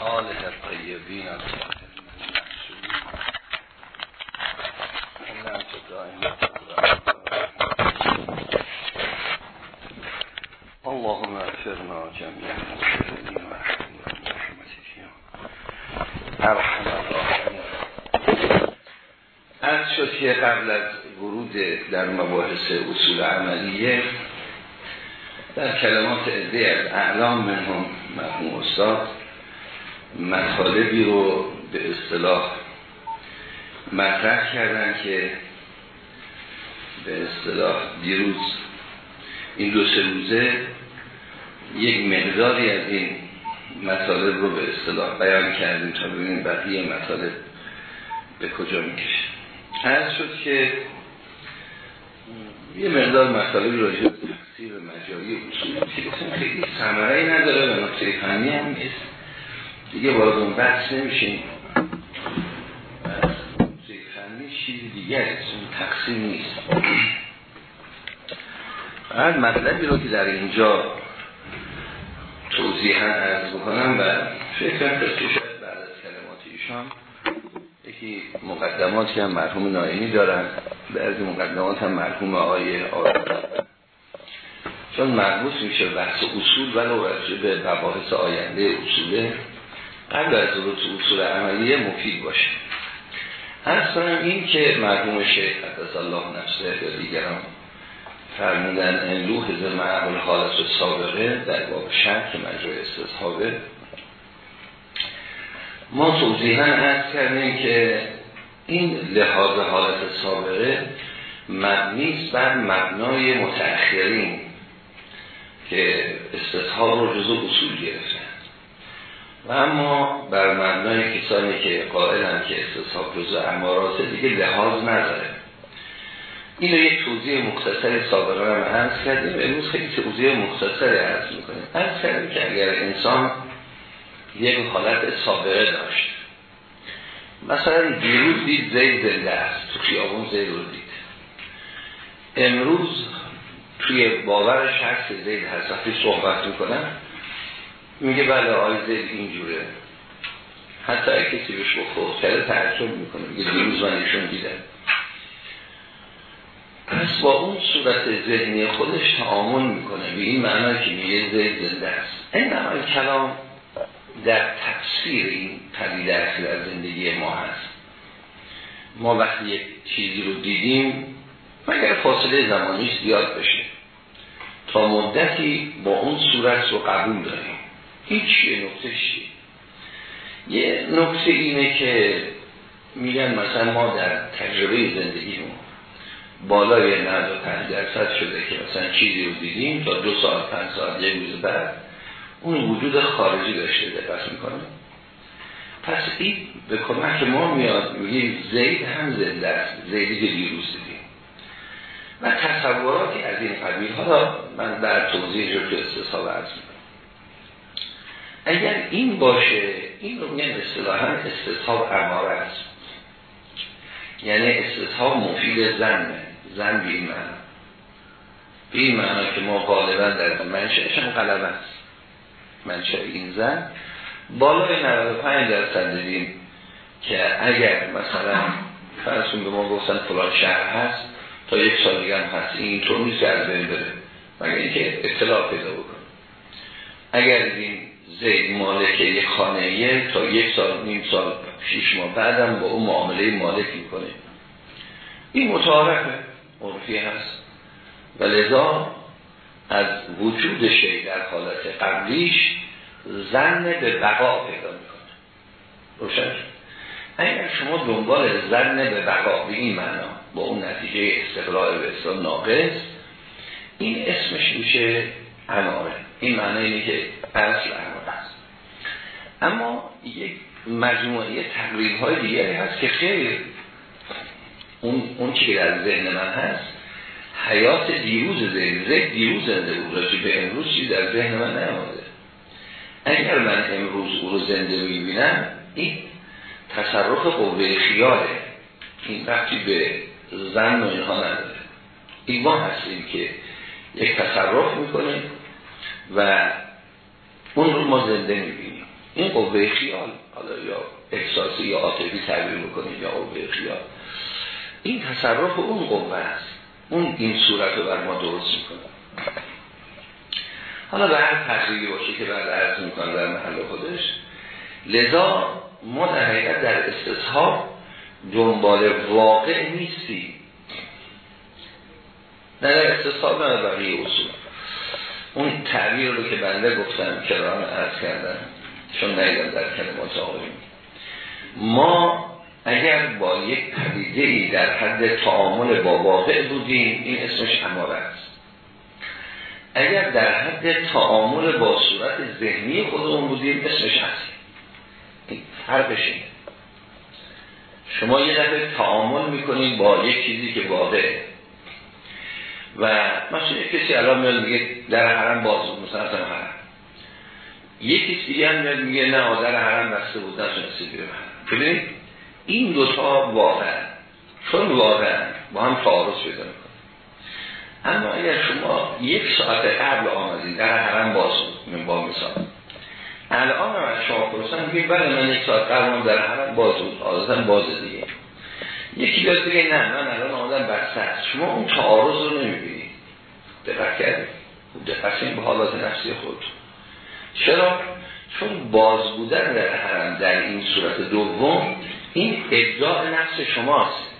آله الطیبین اللهم اغفرنا از شد که قبل از ورود در مباحث اصول عملیه در کلمات عده از اعلام منهم مرحوم استاد مطالبی رو به اصطلاح مطرح کردن که به اصطلاح دیروز این دو سه روزه یک مقداری از این مطالب رو به اصطلاح بیان کردیم تا ببینیم بقیه مطالب به کجا می‌کشه. هر شد که یه مقدار مطالبی راجع به تفسیر مجاری اصول که خیلی ثمره نداره و نکته فنی هم نیست. دیگه وارد اون بحث نمیشیم نکته فنی چیزی دیگه اون تقسیم نیست. بعد مطلبی رو که در اینجا توضیحا عرض بکنم و فکر کنم که شاید بعد از کلمات ایشان یکی مقدمات که هم مرحوم نایمی دارن. بعضی مقدمات هم مرحوم آقای آقای چون مربوط میشه بحث اصول ولو راجع به مباحث آینده اصوله. قبل از رو تو اصول عملیه مفید باشه. اصلا این که مرحوم شیخ قدس الله نفسه و دیگران فرمودن انلوح زمعه الحالت و سابقه در باب شک که مجرای استصحابه. ما توضیحا عرض کردیم که این لحاظ حالت سابقه مبنیست بر مبنای متأخرین. که استصحاب رو جزو اصول گرفتن. و اما بر مبنای کسانی که قائلن که استصحاب جزو امارات دیگه لحاظ نداره. این رو یک توضیح مختصر سابقه هم عرض کردیم. امروز خیلی توضیح مختصر عرض می‌کنیم. عرض کردیم که اگر انسان یک حالت سابقه داشت مثلا دیروز دید زید زنده است. تو خیابون زید رو دید. امروز توی باورش هست که زید هست وقتی صحبت می‌کنن میگه بله آی زید اینجوره. حتی اگه کسی بهش کرده تعجب می‌کنه. میگه دیروز من ایشون دیدم. پس با اون صورت ذهنی خودش تعامل می‌کنه. به این معنی که میگه زید زنده است. این نمای کلام در تفسیر این پدیده اصلی از زندگی ما هست. ما وقتی یک چیزی رو دیدیم مگر فاصله زمانی زیاد بشه؟ تا مدتی با اون صورت رو قبول داریم. چیه نکته چیه؟ یه نکته اینه که میگن مثلا ما در تجربه زندگیمون بالای 95 درصد شده که مثلا چیزی رو دیدیم تا دو سال پنج سال یک روز بعد اون وجود خارجی داشته دقت می‌کنه. پس این به کمک ما میاد. میگیم زید هم زنده است. زیدی که دیروز دیدیم. و تصوراتی از این قبیل. ها من در توضیح رو تو استصحاب عرض اگر این باشه این رو میگن اصطلاحا استصحاب اماره است. یعنی استصحاب مفید زن زن به این معنی به این معنی که ما غالبا در منشأش هم غلبه است. منشأ این زن. بالای 95 درصد دیدیم که اگر مثلا فرسون به ما گفتن فلان شهر هست تا یک سال دیگه هم هست. این اینطور نیست از بین بره. مگر اینکه اطلاع پیدا بکن اگر دیدیم زید مالک یک خانه تا یک سال نیم سال شیش ماه بعدم با اون معامله مالک می‌کنه. این متعارفه. عرفی هست. و لذا از وجود شی در حالت قبلیش زن به بقا پیدا می‌کنه. روشن اگر شما دنبال زن به بقا به این معنا با اون نتیجه استقلال به اصلا ناقص. این اسمش میشه اماره این معنی اینه که اصل اماره است. اما یک مجموعه تقریب های دیگری هست که خیلی اون, اون که در ذهن من هست حیات دیروز ذهن ذهن دیروز زنده بود. به امروز چیز در ذهن من نماده اگر من امروز او رو زنده می‌بینم این تصرف قوه خیاله. این وقتی به زن و اینها نداره. این ما هستیم که یک تصرف می‌کنه و اون رو ما زنده می‌بینیم. این قوه خیال حالا یا احساسی یا عاطفی تعبیر می‌کنیم یا قوه خیال. این تصرف اون قوه است. اون این صورت رو بر ما درست می‌کنه. حالا به هر تحصیلی باشه که بعد عرض می‌کنم در محل خودش لذا ما در حقیقت در استصحاب دنبال واقع نیستی. نه در استصحاب نه بقیه اصول. اون تعبیر رو که بنده گفتم که را عرض کردم چون نیدم در کلمات آقایون ما اگر با یک پدیده ای در حد تعامل با واقع بودیم این اسمش اماره است. اگر در حد تعامل با صورت ذهنی خودمون بودیم اسمش هست فرقش شما یه دفعه تعامل می‌کنید با یک چیزی که واقعه و مثلا کسی الان میاد میگه در حرم باز بود مثلا حرم. یکی دیگه هم میاد میگه نه در حرم بسته بود نتونستی بیرون ببینید این دوتا واقعا چون واقعا با هم تعارض پیدا می‌کنه. اما اگر شما یک ساعت قبل آمدید در حرم باز بود من با مثال. الان از شما پرسن میگه بله من یک ساعت قبل در حرم باز بود. عادتا باز دیگه. یکی بیاد بگه نه من الان آمدم بسته است شما اون تعارض رو نمی‌بینید دقت کردید دقت به حالات نفسی خود. چرا؟ چون باز بودن در حرم در این صورت دوم این ادعای نفس شماست.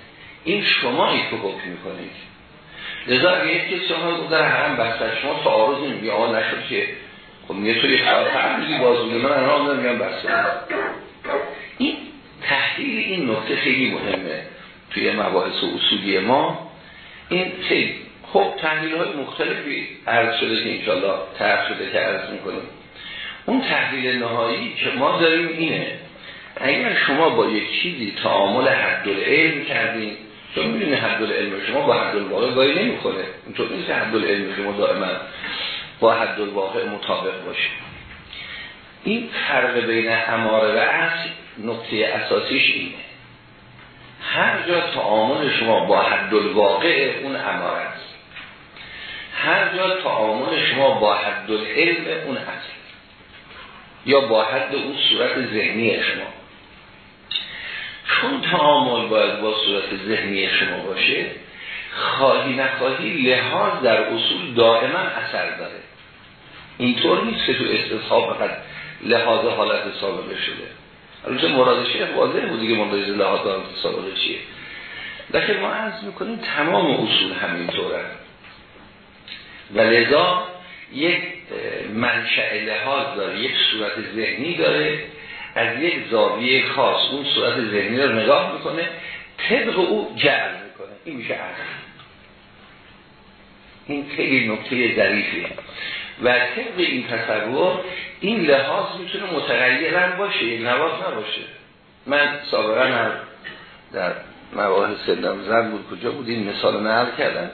این شمایی که حکم می‌کنید. لذا اگه یک کسی آنها در حرم بسته شما تعارض نمیگه آقا نشد که خب میگه توی فرقی باز بوده من الان میگم بسته این تحلیل این نکته خیلی مهمه توی مباحث اصولی ما. این خیلی خب تحلیل های مختلفی عرض شده که انشالله طرح شده که عرض می‌کنیم. اون تحلیل نهایی که ما داریم اینه اگر شما با یک چیزی تعامل حد علم کردیم چون می‌دونی حد علم شما با حد الواقع گاهی نمی‌کنه. اینطور نیست حد علم شما دائما با حد الواقع مطابق باشه. این فرق بین اماره و اصل نقطه اساسیش اینه. هر جا تعامل شما با حد الواقع اون اماره است. هر جا تعامل شما با حد العلم اون اصل یا با حد اون صورت ذهنی شما. چون تعامل باید با صورت ذهنی شما باشه خواهی نخواهی لحاظ در اصول دائما اثر داره. اینطور نیست که تو استصحاب فقط لحاظ حالت سابقه شده. البته مراد شیخ واضح بود دیگه منتظر لحاظ حالت سابقه چیه. لیکن ما عرض می‌کنیم تمام اصول همینطوره. و لذا یک منشأ لحاظ داره یک صورت ذهنی داره از یک زاویه خاص اون صورت ذهنی رو نگاه می‌کنه طبق او جعل می‌کنه. این میشه عقل این خیلی نکته ظریفیه و طبق این تصور این لحاظ می‌تونه متغیرن باشه این نواز نباشه. من سابقا هم در مباحث سلم زن بود کجا بود؟ این مثال نقل کردن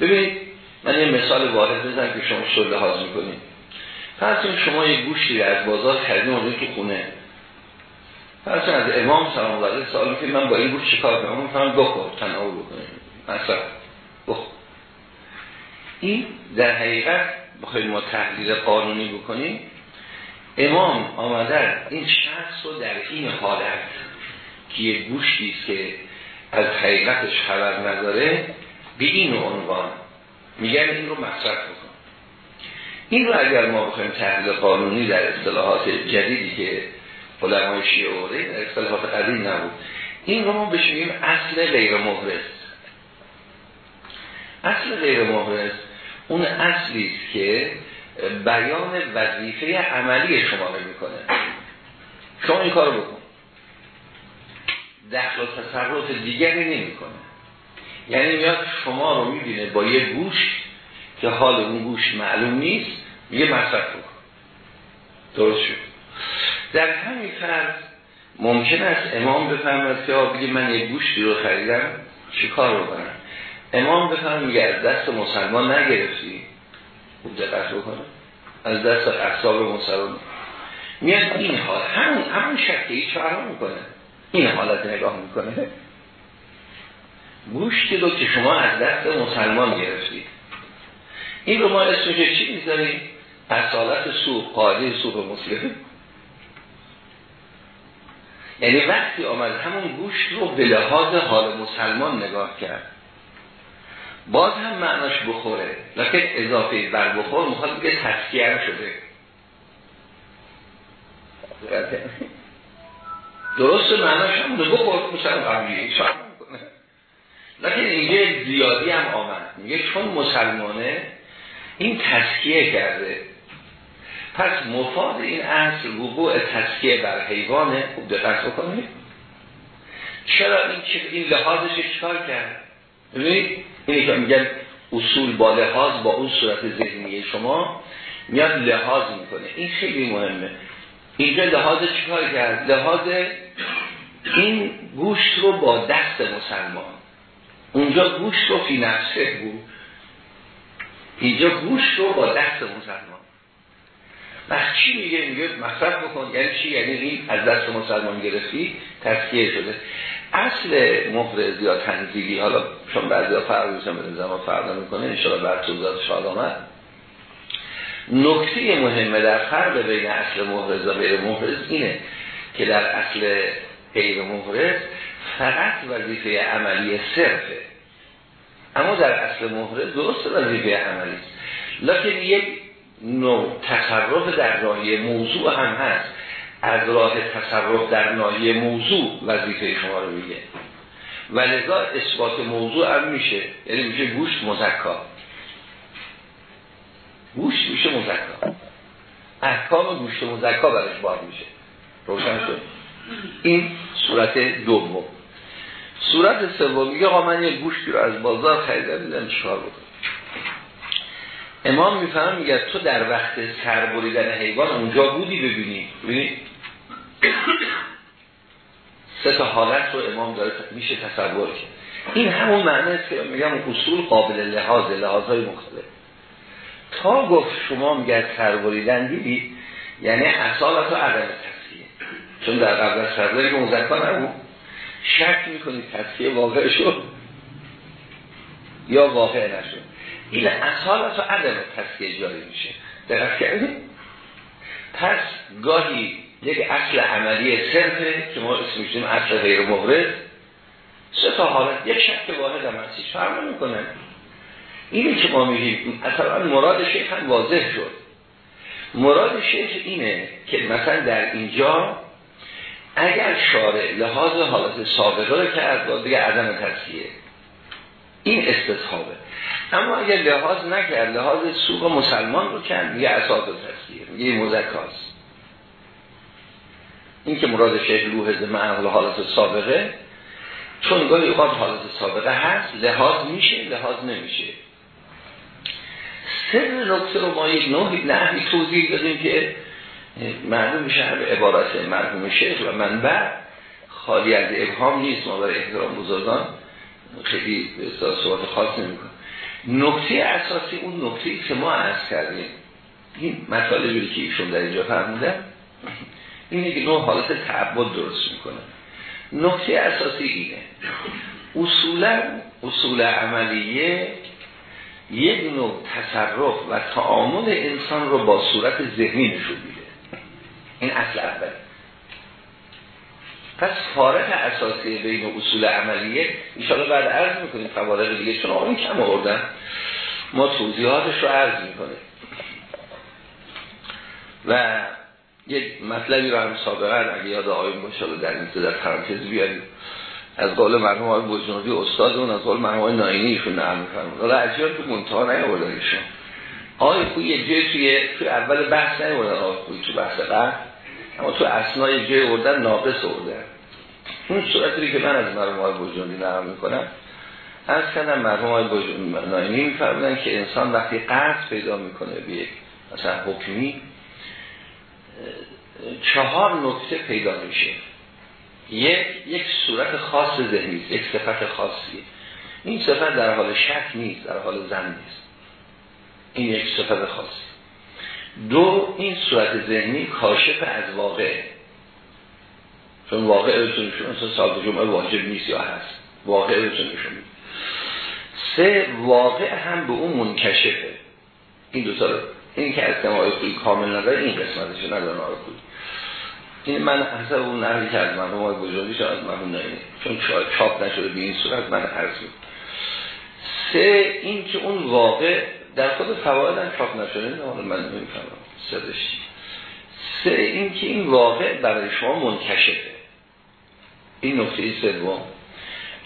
ببینید من یه مثال وارد بزنم که شما شد لحاظ می‌کنید. فرض شما یه گوشتی از بازار خریدیم اونجا تو خونه. فرض از امام سلام الله سوال که من با این گوشت چیکار کنم؟ می‌فهمم بخور تناول بکنیم مثلا بخور. این در حقیقت بخواید ما تحلیل قانونی بکنیم امام آمدن این شخص رو در این حالت که یه گوشتی که از حقیقتش خبر نداره به این عنوان میگن این رو مصرف بکن. این رو اگر ما بخوایم تحلیل قانونی در اصطلاحات جدیدی که علمای شیعه در اصطلاحات قدیم نبود این رو ما بشیم اصل غیر محرز اصل غیر محرز اون اصلی است که بیان وظیفه عملی شما می‌کنه. شما این کارو بکن. دخل و تصرف دیگری نمی‌کنه. یعنی میاد شما رو می‌بینه با یه گوش که حال اون گوش معلوم نیست میگه مصرف بکن. درست شد. در همین فرض ممکن است امام بفهمد که بگه من یه گوشتی رو خریدم چیکار رو کنم؟ امام بفهم میگه از دست مسلمان نگرفتی. خوب دقت بکنه. از دست اقصاب مسلمان. میاد این حال. همون همون شکلی چرا می‌کنه. این حالت نگاه می‌کنه. گوشتی رو که شما از دست مسلمان گرفتید. این رو ما اسمش چی می‌ذاریم؟ اصالت سوق قاعده سوق مسلم. یعنی وقتی آمد همون گوشت رو به لحاظ حال مسلمان نگاه کرد. باز هم معناش بخوره. لیکن اضافه بر بخور می‌خواد بگه تسکیر شده. درست معناش هم بخور مثلا قبلیه. لیکن اینجا زیادی هم آمد. میگه چون مسلمانه این تسکیه کرده. پس مفاد این اصل وقوع تسکیه بر حیوانه. خوب دقت بکنید. چرا این این لحاظش چکار کرد؟ ببینید اینی که میگن اصول با لحاظ با اون صورت ذهنی شما میاد لحاظ می‌کنه. این خیلی مهمه. اینجا لحاظ چکار کرد؟ لحاظ این گوشت رو با دست مسلمان. اونجا گوشت رو فی نفسه بود. اینجا گوشت رو با دست مسلمان. وقت چی میگه؟ میگه مصرف بکن. یعنی چی؟ یعنی این از دست مسلمان گرفتی تسکیه شده. اصل مفرز یا تنزیلی حالا چون بعضی ها فرق میزن به زمان فرق می‌کنه بعد توضیحات شاد آمد. نکته مهمه در فرق بین اصل محرز و غیر محرز اینه که در اصل غیر محرز فقط وظیفه عملی صرفه. اما در اصل محرز درست وظیفه عملی است. لکن یک نوع تصرف در راهی موضوع هم هست. از راه تصرف در ناحیه موضوع وظیفه شما رو میگه. و لذا اثبات موضوع هم میشه. یعنی میشه گوشت مزکا. گوشت میشه مزکا. احکام گوشت مزکا برش بار میشه. روشن شد. این صورت دوم. صورت سوم میگه آقا من یه گوشتی رو از بازار خریدم دیدم چیکار بکنم؟ امام میفهم میگه تو در وقت سر بریدن حیوان اونجا بودی ببینی. ببینی؟ سه تا حالت رو امام داره میشه تصور کرد. این همون معنی است که میگم اصول قابل لحاظ لحاظهای مختلف. تا گفت شما میگه سر بریدن دیدی یعنی اصالت و عدم تصفیه چون در قبل از سرداری که مزکا نبود شک می‌کنید تصفیه واقع شد یا واقع نشد. این اصالت و عدم تصفیه جاری میشه. درست کردیم پس گاهی یک اصل عملی صرفه که ما اسمشیم اصل غیر مورد سه تا حالت. یک شک واحد هم هستی فرق می‌کنه. اینی که ما میگیم اصلا مراد شیخ هم واضح شد. مراد شیخ اینه که مثلا در اینجا اگر شارع لحاظ حالت سابقه رو کرد با دیگه عدم تصفیه این استصحابه اما اگر لحاظ نکرد لحاظ سوق مسلمان رو کرد میگه اساس تصفیه میگه مزکاست این که مراد شیخ لوحظ معقل حالت سابقه. چون گاهی اوقات حالت سابقه هست لحاظ میشه لحاظ نمیشه. سر نکته رو ما یک نوعی نحوی توضیح دادیم که معلوم میشه هم عبارت مرحوم شیخ و منبع خالی از ابهام نیست. ما برای احترام بزرگان خیلی صحبت خاص نمی نکته اساسی اون نکته که ما عرض کردیم این مطالبی که ایشون در اینجا فرمودن اینه که نوع حالت تعبد درست می‌کنه. نکته اساسی اینه. اصولا اصول عملیه یک نوع تصرف و تعامل انسان رو با صورت ذهنی نشون میده. این اصل اول. پس فارق اساسی بین اصول عملیه ایشالا بعد عرض می‌کنیم فوارق دیگه چون آقایی کم آوردن. ما توضیحاتش رو عرض می‌کنیم. و یک مطلبی رو هم سابقا اگه یاد آقایون باشه در این در پرانتز بیاریم. از قول مرحوم آقای بزرگی استاد اون از قول مرحوم ناینی ایشون نقل می‌فرمایند حالا عجیبه که منتها نیاوردن ایشون. آقای خوی یه جای توی توی اول بحث نیاوردن آقای خوی تو بحث قبل. اما تو اسنای جای آوردن ناقص آوردن. اون صورتی که من از مرحوم آقای بزرگی نقل می‌کنم از کردم مرحوم آقای ناینی میفرمودن که انسان وقتی قرض پیدا می‌کنه به مثلا حکمی چهار نکته پیدا میشه. یک یک صورت خاص ذهنی یک صفت خاصی. این صفت در حال شک نیست در حال زن نیست. این یک صفت خاصی. دو این صورت ذهنی کاشف از واقع. چون واقع ارسون مثلا سال جمعه واجب نیست یا هست. واقع ارسون سه واقع هم به اون منکشفه. این دو تا این که از آقای خویی کامل نداره این قسمتش نداره آقای خویی این من حسب اون نهری که از مرحوم آقای بجالی شاید مرحوم نایینه چون چاپ نشده به این صورت من عرض سه این که اون واقع در خود فواید هم چاپ نشده. نه من نمی‌فهمم. سدش سه این که این واقع برای شما منکشفه این نکته سوم.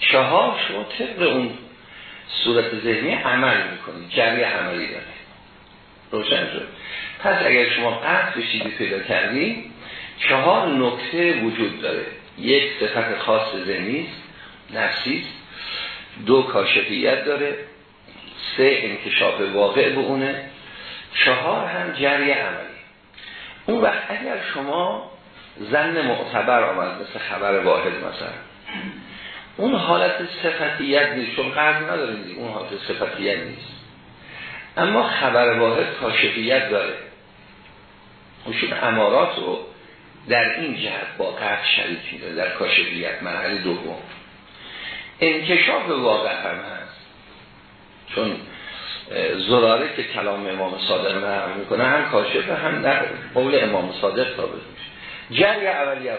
چهار شما طبق اون صورت ذهنی عمل می‌کنید. جری عملی داره روشن شد. پس اگر شما قطع بشیدی پیدا کردی چهار نکته وجود داره. یک صفت خاص ذهنی نفسی دو کاشفیت داره. سه انکشاف واقع به اونه. چهار هم جری عملی. اون وقت اگر شما زن معتبر آمد مثل خبر واحد مثلا اون حالت صفتیت نیست چون قرض نداریم اون حالت صفتیت نیست. اما خبر واحد کاشفیت داره. اون امارات رو در این جهت با قرض شریک میده در کاشفیت مرحله دوم. انکشاف واقع هم هست. چون زراره که کلام امام صادق نقل می‌کنه هم کاشف هم در قول امام صادق ثابت میشه. جری اولی هم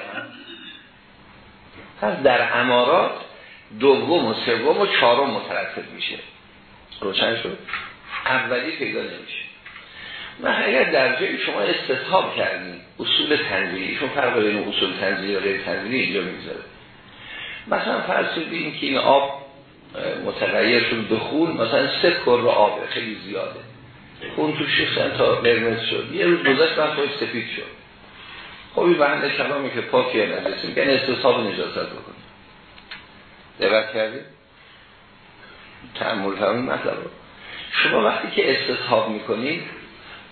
پس در امارات دوم و سوم و چهارم مترتب میشه. روشن شد؟ اولی پیدا نمیشه. و اگر در جایی شما استصحاب کردیم اصول تنزیلی چون فرق بین اصول تنزیلی و غیر تنزیلی اینجا می‌گذاره. مثلا فرض کنید که این آب متغیر شد به خون مثلا سه کر آبه خیلی زیاده. خون تو شیخ تا قرمز شد. یه روز گذشت من خواهی سفید شد. خب این بنده کلامی که پاکی نجسی میگن استصحاب نجاست بکنید. دقت کردید؟ تعمل فرمون مطلب رو. شما وقتی که استصحاب می‌کنید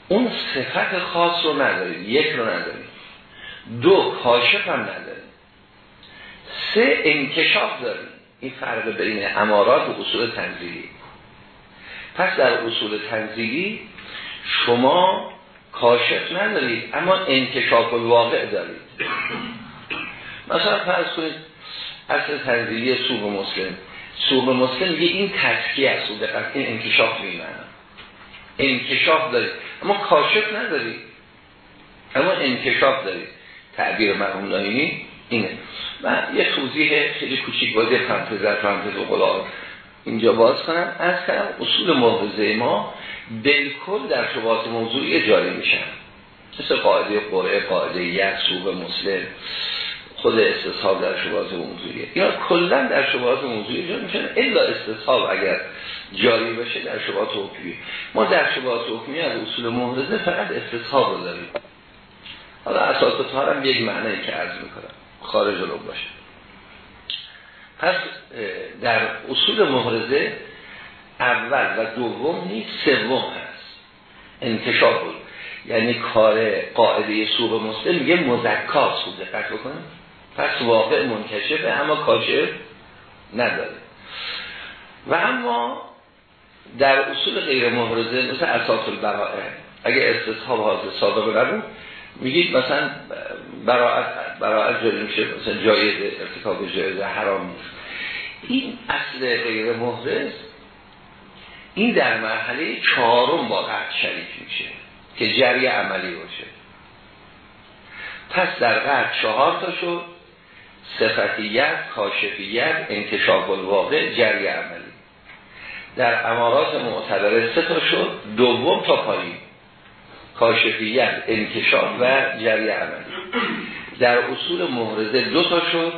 اون صفت خاص رو ندارید یک رو ندارید. دو کاشف هم ندارید. سه انکشاف دارید. این فرق بین امارات و اصول تنزیلی. پس در اصول تنزیلی شما کاشف ندارید اما انکشاف واقع دارید. مثلا فرض کنید اصل تنزیلی سوق مسلم. سوق مسلم یه این تسکیه و دقیق این انکشاف میمنم انکشاف دارید اما کاشف ندارید اما انکشاف دارید تعبیر مرحوم نایینی اینه. و یه توضیح خیلی کوچیک بازی پرانتز در پرانتز و اینجا باز کنم. از کنم اصول موضوع ما بالکل در شباهات موضوعی جاری میشن. مثل قاعده قرعه قاعده یک سوق مسلم. خود استصحاب در شباهات موضوعیه. یا کلا در شباهات موضوعی جاری میشن الا استصحاب اگر جاری بشه در شباهات حکمی. ما در شباهات حکمی از اصول محرزه فقط استصحاب رو داریم. حالا اساس هم یک معنی که عرض می‌کنم. خارج رو باشه. پس در اصول محرزه اول و دوم نیست سوم هست. انتشار بود یعنی کار قاعده سوق مسلم میگه مزکات بود دقت بکنم پس واقع منکشفه اما کاشف نداره. و اما در اصول غیر محرزه مثل اساس البرائه اگه استصحاب حاضر صادق نبود میگید مثلا براعت براعت جایی میشه مثلا جایز ارتکاب جایز حرام نیست. این اصل غیر محرز این در مرحله چهارم با قرد شریک میشه که جری عملی باشه. پس در قرد چهار تا شد صفتیت، کاشفیت، انکشاف الواقع، جری عملی. در امارات معتبره سه تا شد دوم تا پایین کاشفیت انکشاف و جری عملی. در اصول محرزه دو تا شد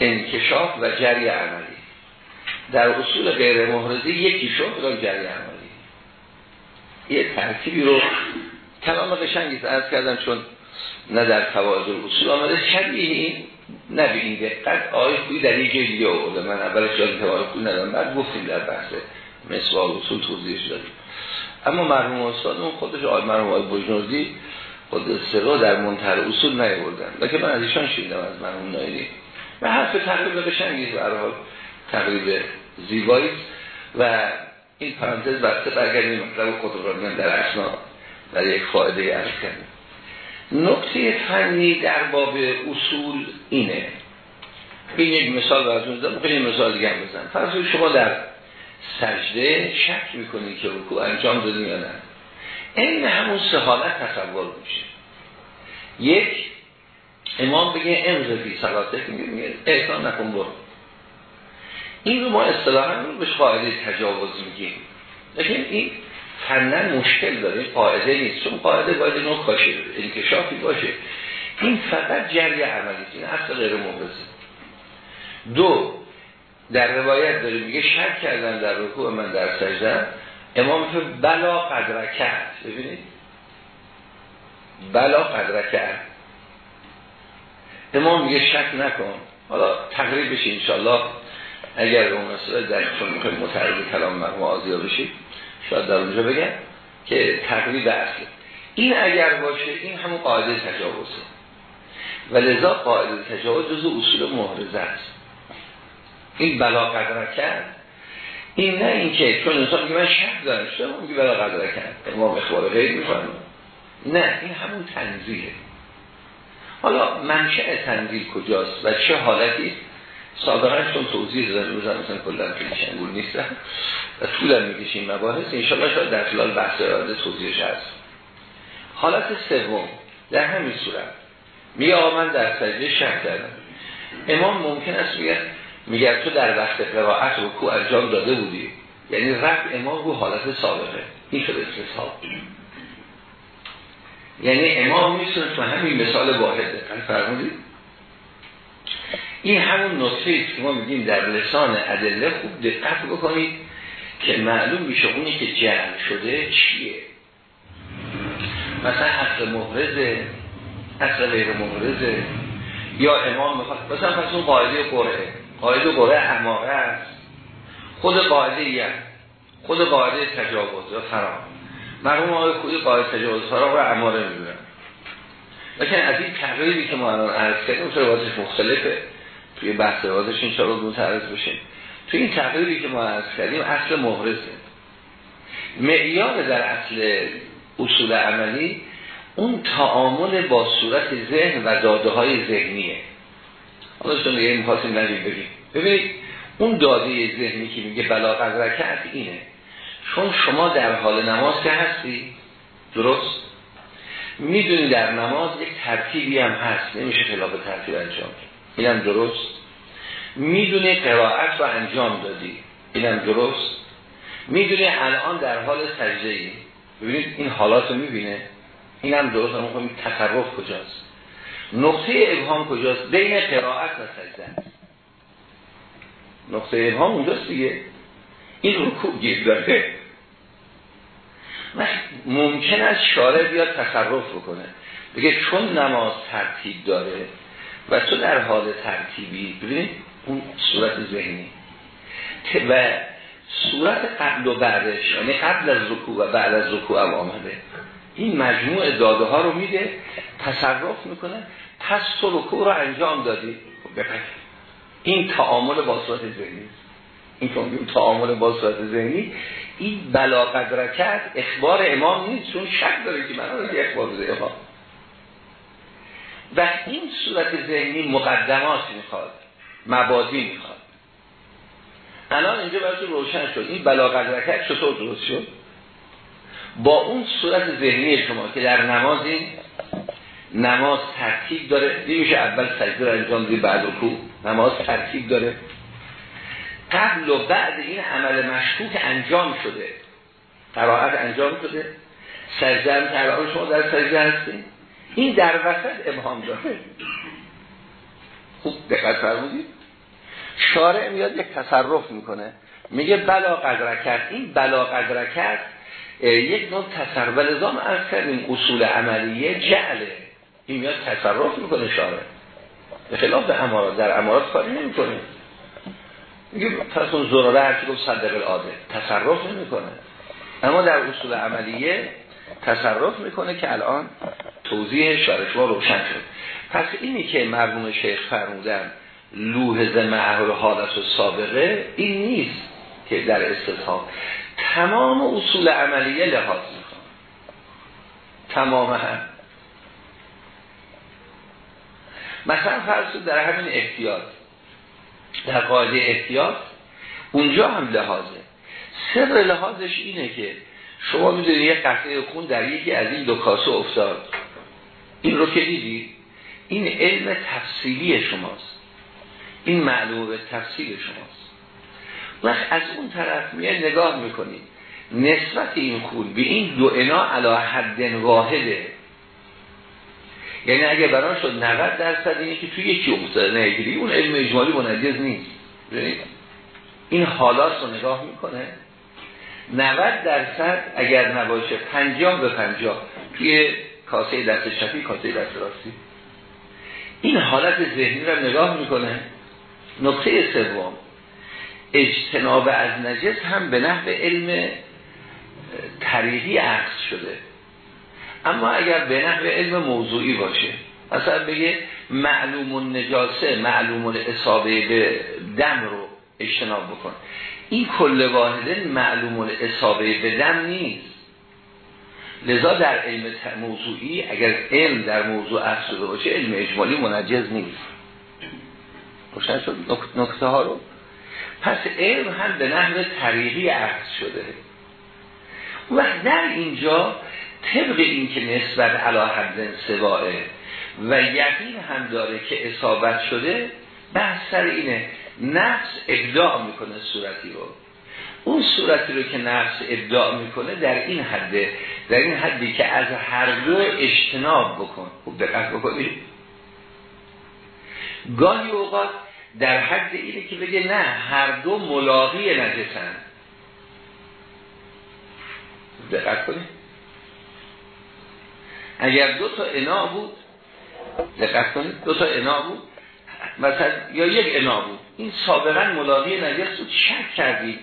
انکشاف و جری عملی. در اصول غیر محرزه یکی شد و جری عملی. یه ترکیبی رو کلام قشنگی از کردم چون نه در فواید اصول آمده شبیه این نه به این دقت. آیه خوی در یک دیگه آورده. من اولش جایی توارد خوی ندارم بعد گفتیم در بحث مثال اصول توضیحش داریم اما مرحوم استاد اون خودش آقای مرحوم آقای بجنوردی خود سرا در منتر اصول نیاوردن. لکه من از ایشان شیدم از مرحوم نایلی و حرف تقریب بشنگیز برای تقریب زیبایی. و این پرانتز بسته برگردیم. مطلب خود رو در اسنا در یک فایده ارز کردیم. نکته فنی در باب اصول اینه. این یک مثال براتون زدم این مثال دیگه هم بزن فرض شما در سجده شک می‌کنید که رکوع انجام دادیم یا نه. این همون سه حالت تصور میشه. یک امام بگه امز فی صلاته میگه احسان نکن برو. این رو ما اصطلاحا رو به قاعده تجاوز میگیم. لیکن این فنن مشکل داره. این قاعده نیست. چون قاعده باید نوع کاشه انکشافی باشه. این فقط جری عملی این اصل غیر مبرزه دو در روایت داره میگه شک کردن در رکوع من در سجده. امام تو بلا کرد ببینید. بلا قدر کرد امام میگه شک نکن. حالا تقریب بشه انشالله اگر اون مسئله در چون می‌خواید متعرض کلام آزیا بشید شاید در اونجا بگم که تقریب اصل این اگر باشه این همون قاعده تجاوزه. و لذا قاعده تجاوز جزو اصول محرزه است. این بلا قدر کرد. این نه این که چون انسان که من شک دارم شما میگه بلا قدر کرد؟ امام اخبار غیر میفرمه نه این همون تنزیه. حالا منشأ تنزیل کجاست و چه حالتی؟ سابقا چون توضیح دادن روزن مثلا کلا پیشنگول نیستن و طولم می‌کشیم مباحث. انشاءالله شاید در خلال بحث اراده توضیحش هست. حالت سوم. در همین صورت. میگه آقا در سجده شک دارم امام ممکن است میگه میگه تو در وقت قرائت رو کو انجام داده بودی. یعنی رفت امام رو حالت سابقه. این شده استصحاب یعنی امام می‌تونه تو همین مثال واحده. فرمودید؟ این همون است که ما میگیم در لسان ادله خوب دقت بکنید که معلوم میشه اونی که جمع شده چیه. مثلا اصل محرزه اصل غیر محرزه یا امام می‌خواد مثلا پس اون قاعده قرعه قاعده قرعه اماره است. خود قاعده یه. خود قاعده تجاوز و فرام مرحوم آقای خودی قاعده تجاوز فرام رو اماره می‌دونن لیکن از این تقریبی که ما الان عرض کردیم چرا مختلفه. توی بحث روازش این شاید متعرض بشه. توی این تقریبی که ما عرض کردیم اصل محرزه معیار در اصل اصول عملی اون تعامل با صورت ذهن و داده های ذهنیه. حالا شما یه می‌خواستیم نجیب بگیم. ببینید اون داده ذهنی که میگه بلا رکعت اینه. چون شما در حال نماز که هستی درست؟ می‌دونی در نماز یک ترتیبی هم هست. نمیشه خلاف ترتیب انجام اینم درست. می‌دونی قرائت رو انجام دادی. اینم درست. می‌دونی الان در حال سجده ای ببینید این حالات رو می‌بینه. اینم درست. هم کنیم تصرف کجاست؟ نقطه ابهام کجاست؟ بین قرائت و سجده. نقطه ابهام اونجاست دیگه. این رکوع گیر داره. ممکن است شارع بیاد تصرف بکنه. بگه چون نماز ترتیب داره و تو در حال ترتیبی ببینید اون صورت ذهنی. و صورت قبل و بعدش یعنی قبل از رکوع و بعد از رکوع هم آمده. این مجموع داده ها رو میده تصرف می‌کنه پس تو رکوع رو انجام دادی. خب این تعامل با صورت ذهنی. این که تعامل با صورت ذهنی این بلا قدرکت اخبار امام نیست چون شک داره که من که اخبار امام و این صورت ذهنی مقدمات می‌خواد مبادی می‌خواد. الان اینجا براتون روشن شد. این بلا قدرکت چطور درست شد؟ با اون صورت ذهنی شما که در نماز نماز ترتیب داره. نمیشه اول سجده رو انجام دی بعد رکوع. نماز ترتیب داره. قبل و بعد این عمل مشکوک انجام شده. قرائت انجام شده. سجده هم شما در سجده هستیم این در وسط ابهام داره. خوب دقت فرمودید. شارع میاد یک تصرف می‌کنه. میگه بلا قدرکت. این بلا قدرکت یک نوع تصرف. ولذام از کردیم اصول عملیه جعله. این میاد تصرف می‌کنه شارع. به خلاف امارات. در امارات کاری نمی‌کنه. میگه پس اون زراره هرچی گفت صدق العاده. تصرف نمی‌کنه. اما در اصول عملیه تصرف می‌کنه که الان توضیح شارع شما روشن شد. پس اینی که مرموم شیخ فرمودن لوحظ معهر حالت و سابقه این نیست که در استثاب تمام اصول عملیه لحاظ می‌کنه. تمام. هم مثلا فرض در همین احتیاط در قاعده احتیاط اونجا هم لحاظه. سر لحاظش اینه که شما می‌دونید یه قطعه خون در یکی از این دو کاسه افتاد. این رو که دیدید این علم تفصیلی شماست. این معلوم به تفصیل شماست. وقت از اون طرف میاد نگاه می‌کنید نسبت این خون به این دو انا علا حد واحده. یعنی اگه برای شد 90 درصد اینه که توی یکی افتاده نگیری اون علم اجمالی منجز نیست. این حالات رو نگاه می‌کنه. 90 درصد اگر نباشه 50 به 50 توی کاسه دست چپی کاسه دست راستی. این حالت ذهنی رو نگاه می‌کنه. نقطه سوم. اجتناب از نجس هم به نحو علم طریقی عکس شده. اما اگر به نحو علم موضوعی باشه مثلا بگه معلوم نجاسه معلوم اصابه به دم رو اجتناب بکن. این کل واحده معلوم اصابه به دم نیست. لذا در علم موضوعی اگر علم در موضوع عکس باشه علم اجمالی منجز نیست. روشن شد؟ نکته ها رو؟ پس علم هم به نحو طریقی عکس شده. و در اینجا طبق این که نسبت علا حد سواه و یقین هم داره که اصابت شده بحث سر اینه. نفس ابداع می‌کنه صورتی رو. اون صورتی رو که نفس ابداع می‌کنه در این حده در این حدی که از هر دو اجتناب بکن. خوب دقت بکنید گاهی اوقات در حد اینه که بگه نه هر دو ملاقی نجسن. دقت کنید اگر دو تا انا بود دقت کنید دو تا انا بود مثلا یا یک انا بود. این سابقا ملاقی نجس بود. شک کردید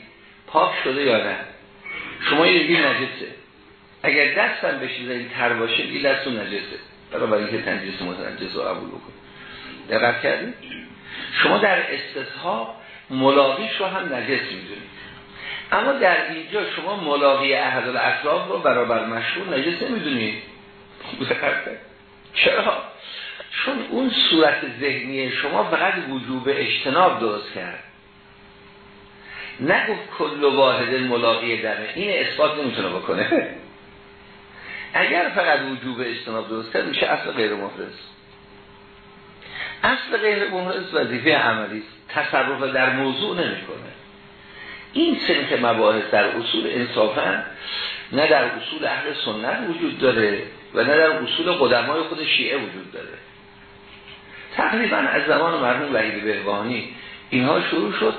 پاک شده یا نه. شما یه دیگه نجسه. اگر دستم بشید این تر باشه این دستون نجسه. برای اینکه تنجیس متنجس رو قبول بکن. دقت کردید شما در استثها ملاقیش رو هم نجس می‌دونید اما در اینجا شما ملاقی احد الاطراف رو برابر مشهور نجس نمی‌دونید چرا؟ چون اون صورت ذهنی شما فقط وجوب اجتناب درست کرد. نگفت کل واحد ملاقی دمه. این اثبات نمی‌تونه بکنه. اگر فقط وجوب اجتناب درست کرد میشه اصل غیر محرز. اصل غیر محرز وظیفه عملی تصرف در موضوع نمی‌کنه. این سنت مباحث در اصول انصافا نه در اصول اهل سنت وجود داره و نه در اصول قدمای خود شیعه وجود داره. تقریبا از زمان مرحوم وحید بهبانی اینها شروع شد.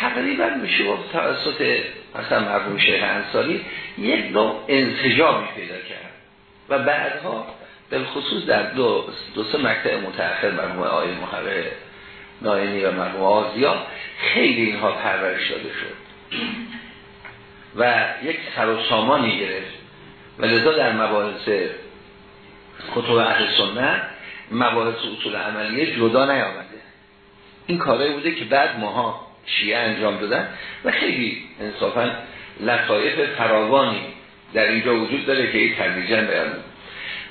تقریبا میشه گفت توسط مثلا مرحوم شیخ انصاری یک نوع انسجامی پیدا کرد و بعدها به خصوص در دو, دو سه مکتب متأخر مرحوم آقای محقق ناینی و مرحوم آزیا خیلی اینها پرورش داده شد. و یک سر و سامانی گرفت. و لذا در مباحث کتب اهل سنت مباحث اصول عملیه جدا نیامده. این کارهایی بوده که بعد ماها شیعه انجام دادن و خیلی انصافا لطایف فراوانی در اینجا وجود داره که این تدریجا بیان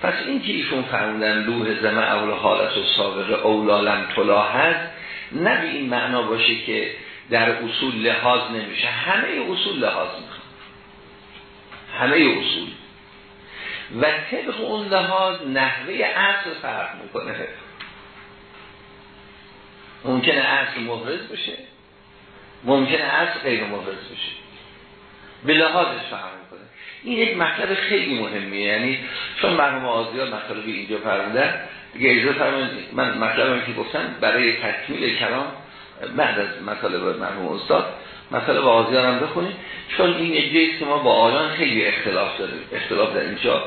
پس این که ایشون فرمودن لوح زمه اول حالت و سابقه اولالم تلاحظ نه به این معنا باشه که در اصول لحاظ نمیشه. همه اصول لحاظ می‌خواد همه اصول. و طبق اون لحاظ نحوه اصل فرق می‌کنه. ممکنه اصل محرز بشه ممکنه اصل غیر محرز بشه به لحاظش فرق می‌کنه. این یک مطلب خیلی مهمیه. یعنی چون مرحوم آزیار مطلبی اینجا فرمودن دیگه اجازه فرمودن من مطلبی که گفتن برای تکمیل کلام بعد از مطالب مرحوم استاد مطالب آزیار هم بخونید چون این یک که ما با آیان خیلی اختلاف داریم. اختلاف در اینجا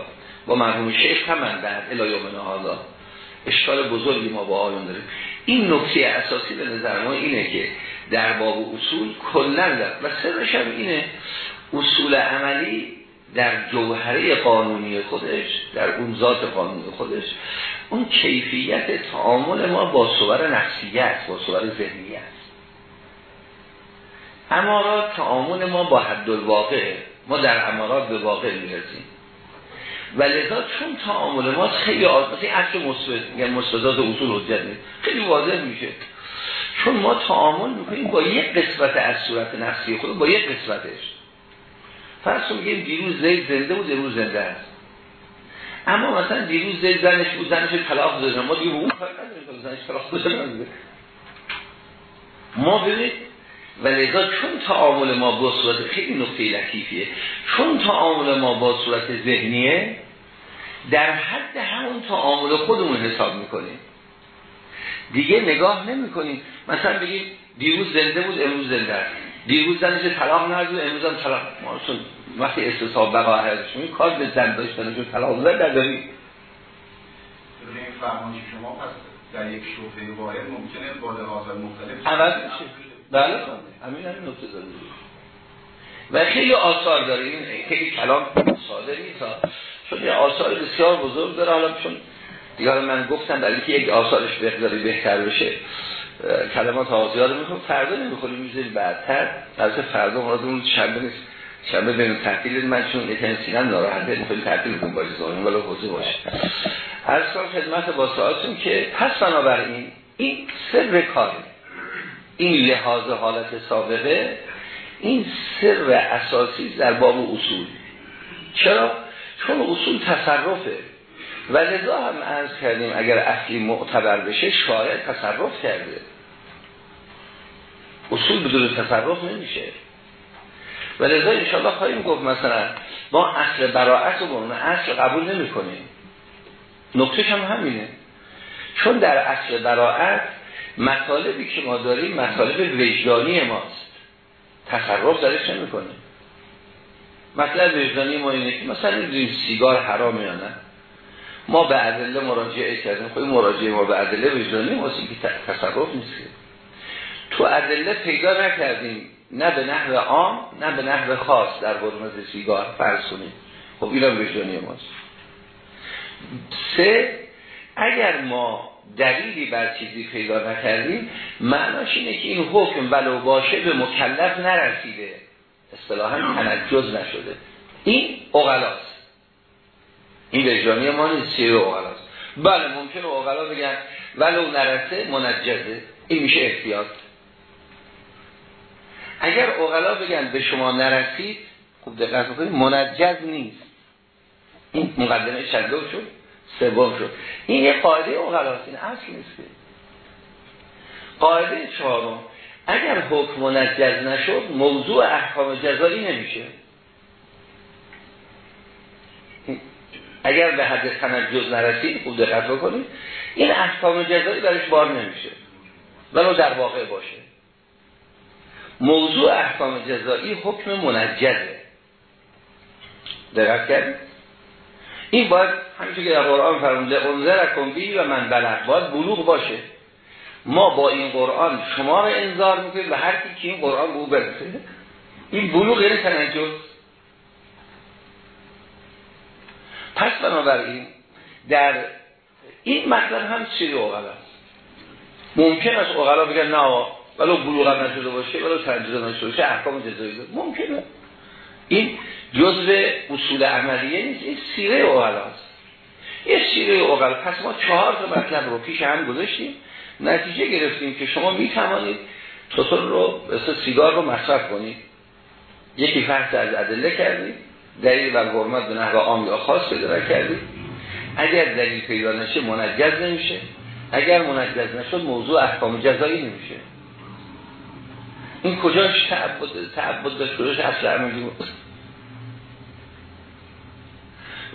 با مرحوم شیخ هم من بعد الایوم حالا اشکال بزرگی ما با آیان داریم. این نکته اساسی به نظر ما اینه که در باب اصول کلن و سرش هم اینه. اصول عملی در جوهره قانونی خودش در اون ذات قانونی خودش اون کیفیت تعامل ما با صور نفسیت با صور ذهنیت. امارات تعامل ما با حد الواقع ما در امارات به واقع می‌رسیم. و لذا چون تعامل ما خیلی آزاد مثل اصل یعنی مثبتات اصول حجت نیست. خیلی واضح میشه. چون ما تعامل می‌کنیم با یک قسمت از صورت نفسی خود با یک قسمتش. فرض میگیم دیروز زید زنده بود امروز زنده است. اما مثلا دیروز زید زنش بود زنش طلاق داده ما دیگه اون کار نداریم زنش طلاق داده ما ببینید و لذا چون تعامل ما با صورت خیلی نقطه لطیفیه چون تعامل ما با صورت ذهنیه در حد همون تعامل خودمون حساب می‌کنیم. دیگه نگاه نمی‌کنیم. مثلا بگیم دیروز زنده بود امروز زنده است. دیروز زنش طلاق نداد امروز هم طلاق. ما چون وقتی استصحاب بقا هست کار به زن داشتنشون طلاق زد نداری این فرمایش شما پس در یک شوفه واحد ممکنه با لحاظ مختلف عوض بله همین همین نکته داره و خیلی آثار داره. این خیلی کلام ساده نیست. چون یه آثار بسیار بزرگ داره. حالا چون دیگه من گفتم برای اینکه یک آثارش بهتری بهتر بشه کلمات آزیاد می‌خوام فردا نمی‌خوریم می‌ذاریم بعدتر. از فردا مراد اون شنبه نیست. شنبه بین تحتیل من چون یکن سینم ناراحته میخواییم تحتیل کن باید زاریم ولی حوضه باشه. از خدمت با ساعتون که پس بنابراین این سر کاره. این لحاظ حالت سابقه این سر اساسی در باب اصول. چرا؟ چون اصول تصرفه. و لذا هم ارز کردیم اگر اصلی معتبر بشه شاید تصرف کرده. اصول بدون تصرف نمیشه. و لذا انشاءالله خواهیم گفت مثلا ما اصل براعت رو اصل قبول نمی کنیم نکتش هم همینه. چون در اصل براعت مطالبی که ما داریم مطالب وجدانی ماست. تصرف درش نمی کنیم مطلب وجدانی ما اینه که مثلا سیگار حرام یا نه. ما به ادله مراجعه کردیم. خب مراجعه ما به ادله وجدانی ما که تصرف نیست تو ادله پیدا نکردیم. نه به نحو عام نه به نحو خاص در حرمت سیگار فرض کنیم خب اینم وجدانی ماست. سه اگر ما دلیلی بر چیزی پیدا نکردیم معناش اینه که این حکم ولو باشه به مکلف نرسیده. اصطلاحا تنجز نشده. این اغلاست. این وجدانی ما نیست سیر اغلاست. بله ممکنه اغلا بگن ولو نرسه منجزه. این میشه احتیاط. اگر اغلا بگن به شما نرسید خوب دقت منجز نیست. این مقدمه چنده شد؟ سوم شد. این یه قاعده اغلاست این اصل نیست قاعده چهارم اگر حکم منجز نشد موضوع احکام جزایی نمیشه. اگر به حد تنجز نرسید خوب دقت بکنید این احکام جزایی برش بار نمیشه. ولو در واقع باشه. موضوع احکام جزایی حکم منجزه. دقت کردید؟ این باید همینطور که در قرآن فرمونده انذر بی و من بلغ. باید بلوغ باشه. ما با این قرآن شما رو انذار می‌کنیم و هر کی که این قرآن به او برسه. این بلوغ یعنی تنجز پس بنابراین در این مطلب هم سری اوغل است. ممکن است اوغلا بگن نه ولو بلوغ هم نشده باشه ولو تنجز نشده باشه احکام جزایی ممکنه. این جزء اصول عملیه نیست. این سیره اوغل است یه سیره اوغل. پس ما چهار تا مطلب رو پیش هم گذاشتیم. نتیجه گرفتیم که شما می توانید توتون رو مثل سیگار رو مصرف کنید. یکی فرد از ادله کردید. دلیل بر حرمت به نحو عام یا خاص پیدا کردید اگر دلیل پیدا نشه منجز نمیشه. اگر منجز نشد موضوع احکام جزایی نمیشه. این کجاش تعبد تعبد داشت؟ کجاش اصل عملی بود؟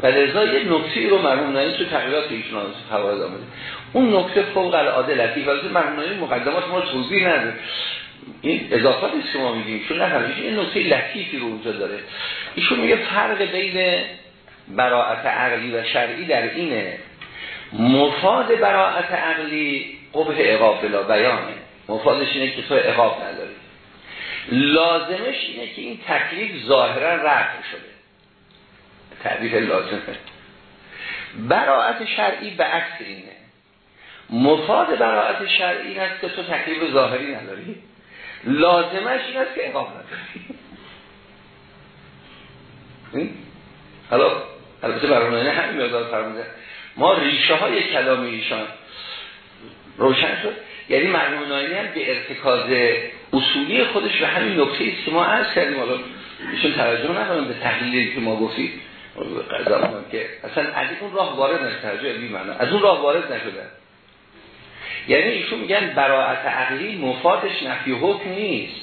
و لذا یه نکته رو مرحوم نایی تو تغییرات ایشون فواید آمده. اون نکته فوق العاده لطیف ولی مرحوم مقدمات ما توضیح نده. این اضافاتی که ما میگیم چون نه این نکته لطیفی رو اونجا داره. ایشون میگه فرق بین براعت عقلی و شرعی در اینه مفاد براعت عقلی قبه اقاب بلا بیانه. مفادش اینه که تو اقاب نداری. لازمش اینه که این تکلیف ظاهرا رفع شده. تعبیر لازمه براعت شرعی به عکس اینه. مفاد براعت شرعی این است که تو تکلیف ظاهری نداری. لازمش این است که اقام نداری. حالا البته برای همین مقدار فرموده. ما ریشه های کلام ایشان روشن شد. یعنی مرحوم نایمی هم به ارتکاز اصولی خودش به همین نکته است که ما عرض کردیم. حالا ایشون توجه نکنم به تحلیلی که ما گفتیم. که اصلا از اون راه وارد نشده از اون راه وارد نشده. یعنی ایشون میگن براعت عقلی مفادش نفی حکم نیست.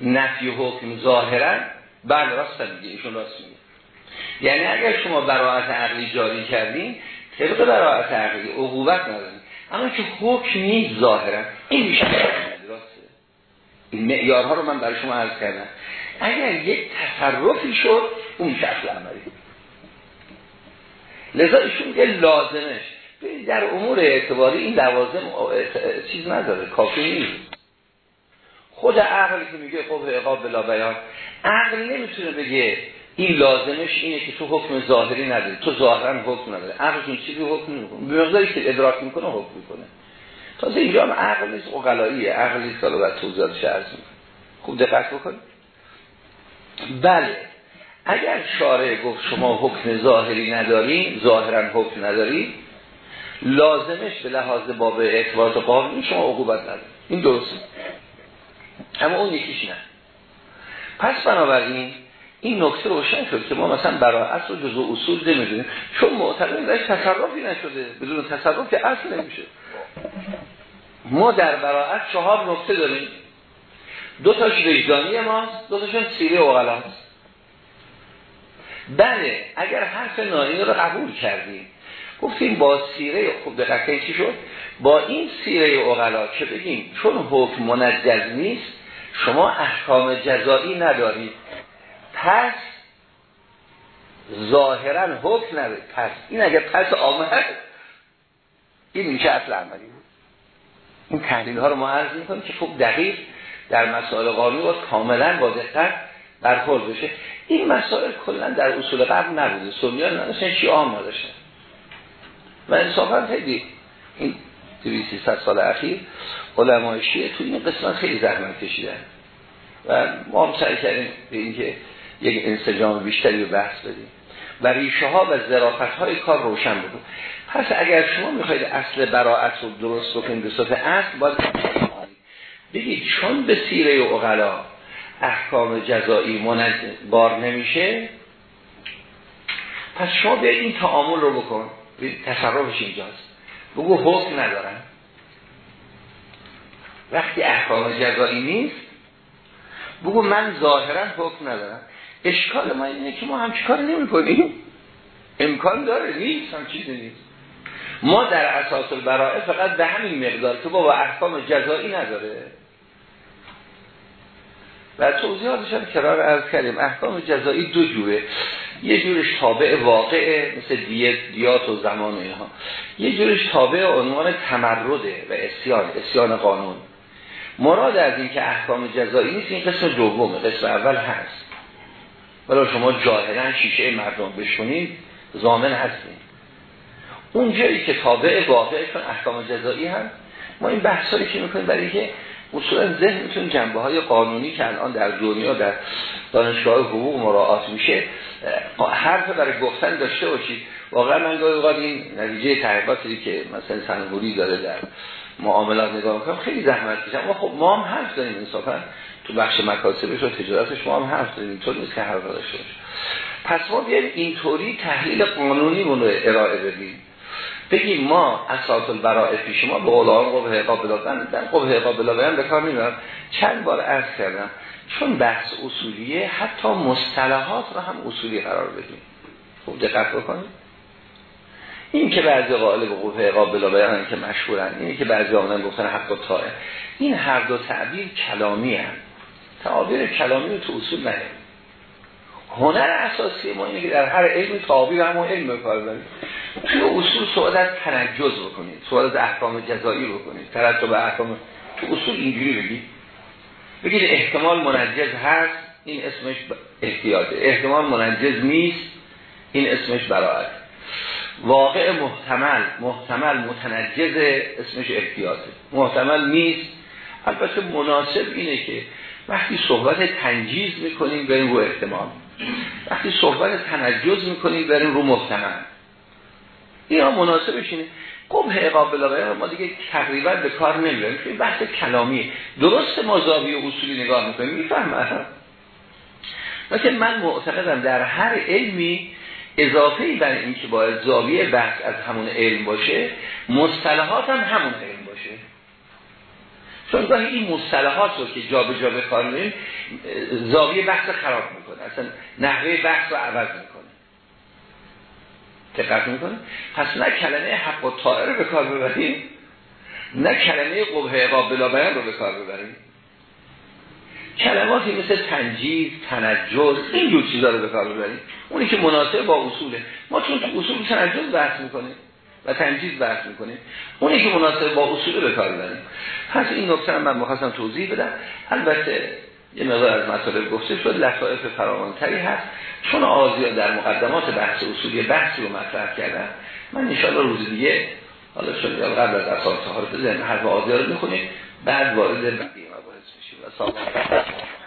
نفی حکم ظاهرا بله راست میگه ایشون راست میگه. یعنی اگر شما براعت عقلی جاری کردین طبق براعت عقلی عقوبت ندارین. اما که حکم نیست ظاهرا این میشه. راسته این معیارها رو من برای شما عرض کردم. اگر یک تصرفی شد اون اصل عملی لذا ایشون میگه لازمش در امور اعتباری این لوازم چیز نداره کافی نیست. خود عقلی که میگه خب عقاب بلا بیان عقل نمی‌تونه بگه این لازمش اینه که تو حکم ظاهری نداری. تو ظاهرا حکم نداری. عقل این چیزی حکم نمی‌کنه. به مقداری که ادراک می‌کنه حکم می‌کنه. تازه اینجا هم عقل نیست اقلاییه. عقل نیست که بعد توضیحاتش عرض خوب دقت بکنید. بله. اگر شارع گفت شما حکم ظاهری نداری ظاهرا حکم نداری لازمش به لحاظ باب اعتبارات قانونی شما عقوبت نداری. این درسته. اما اون یکیش نه. پس بنابراین این نکته روشن شد که ما مثلا برای اصل و جزء اصول نمی‌دونیم. چون معتقد درش تصرفی نشده بدون تصرف که اصل نمیشه. ما در براعت چهار نکته داریم. دو تاش وجدانی ماست دو تاشون سیره اوغلاست بله اگر حرف ناینه رو قبول کردیم گفتیم با سیره خوب دقیقه چی شد؟ با این سیره اوغلا که بگیم چون حکم منجز نیست شما احکام جزایی ندارید پس ظاهرا حکم ندارید پس این اگر پس آمد این میشه اصل عملی. این تحلیل ها رو ما عرض می‌کنیم که خوب دقیق در مسائل قانونی باید کاملا با دقت برخورد بشه. این مسائل کلا در اصول قبل نبوده. سنیان نداشتن شیعه هم نداشتن. و انصافا خیلی این 200 سال اخیر علمای شیعه تو این قسمت خیلی زحمت کشیدن. و ما هم سعی کردیم به اینکه یک انسجام بیشتری رو بحث بدیم. و ریشه ها و ظرافت های کار روشن بود پس اگر شما می‌خواید اصل براعت رو درست بکنید به صورت اصل باید بگید چون به سیره اغلا احکام جزایی بار نمیشه پس شما به این تعامل رو بکن. تصرفش اینجاست. بگو حکم ندارن. وقتی احکام جزایی نیست بگو من ظاهرا حکم ندارم. اشکال ما اینه که ما هم کار نمی کنیم امکان داره نیست هم چیزی نیست. ما در اساس البرائه فقط به همین مقدار که با احکام جزایی نداره. و توضیحاتش هم کرار از کردیم. احکام جزایی دو جوره. یه جورش تابع واقعه مثل دیت دیات و زمان اینها. یه جورش تابع عنوان تمرده و اسیان اسیان قانون. مراد از این که احکام جزایی نیست این قسم دومه. قسم اول هست. ولی شما جاهلا شیشه مردم بشونید زامن هستیم اون جایی که تابع واقعه احکام جزایی هست ما این بحثایی که می‌کنیم برای که اصولا ذهنتون جنبه های قانونی که الان در دنیا در دانشگاه حقوق مراعات میشه حرف برای گفتن داشته باشید. واقعا من گاهی این نتیجه تحقیقاتی که مثلا سنگوری داره در معاملات نگاه می‌کنم خیلی زحمت کشم. ما خب ما هم حرف داریم انصافا. تو بخش مکاسبش و تجارتش ما هم حرف داریم. اینطور نیست که حرف داشته باشه پس ما بیایم اینطوری تحلیل قانونی رو ارائه بدیم. بگیم ما اساس البراء پیش ما به علام قبه قابل در قبه قابل بیان به کار نمی‌برم. چند بار عرض کردم چون بحث اصولیه حتی مصطلحات رو هم اصولی قرار بدیم. خوب دقت بکنید. این که بعضی قائل به قوه قابل بیان که مشهورن اینی که بعضی آمدن گفتن حق و این هر دو تعبیر کلامی هم تعبیر کلامی رو تو اصول نه هنر اساسی ما اینه که در هر علم تعبیر همون علم کار داریم. توی اصول از تنجز بکنید؟ سوال از احکام جزایی بکنید؟ ترتب احکام تو اصول اینجوری بگید بگید احتمال منجز هست این اسمش احتیاطه. احتمال منجز نیست این اسمش براعت واقع محتمل محتمل متنجز اسمش احتیاطه. محتمل نیست. البته مناسب اینه که وقتی صحبت تنجیز می‌کنیم بریم رو احتمال. وقتی صحبت تنجز می‌کنیم بریم رو محتمل. این مناسبش اینه. قبه قابل بیان ما دیگه تقریبا به کار نمی‌بریم چون بحث کلامی درست ما زاویه اصولی نگاه می‌کنیم می‌فهمم. مثل من معتقدم در هر علمی اضافه بر این که باید زاویه بحث از همون علم باشه مصطلحات هم همون علم باشه. چون گاهی این مصطلحات رو که جا به جا به کار میریم زاویه بحث خراب می‌کنه. اصلا نحوه بحث رو عوض می‌کنه. دقت می‌کنه پس نه کلمه حق و طائر رو به کار ببریم نه کلمه قبه قابل بیان رو به کار ببریم کلماتی مثل تنجیز، تنجز این دو چیزا رو به کار ببریم اونی که مناسب با اصوله. ما چون تو اصول تنجز بحث می‌کنیم و تنجیز بحث می‌کنیم. اونی که مناسب با اصول به کار ببریم پس این نکته من می‌خواستم توضیح بدم. البته یه مقدار از مطالب گفته شد لطائف فراوانتری هست. چون آزیا در مقدمات بحث اصولی بحثی رو مطرح کردن من ان روز دیگه حالا شد قبل از اساس ها بزنیم حرف آزیا رو می‌خونیم بعد وارد بقیه مباحث میشیم. و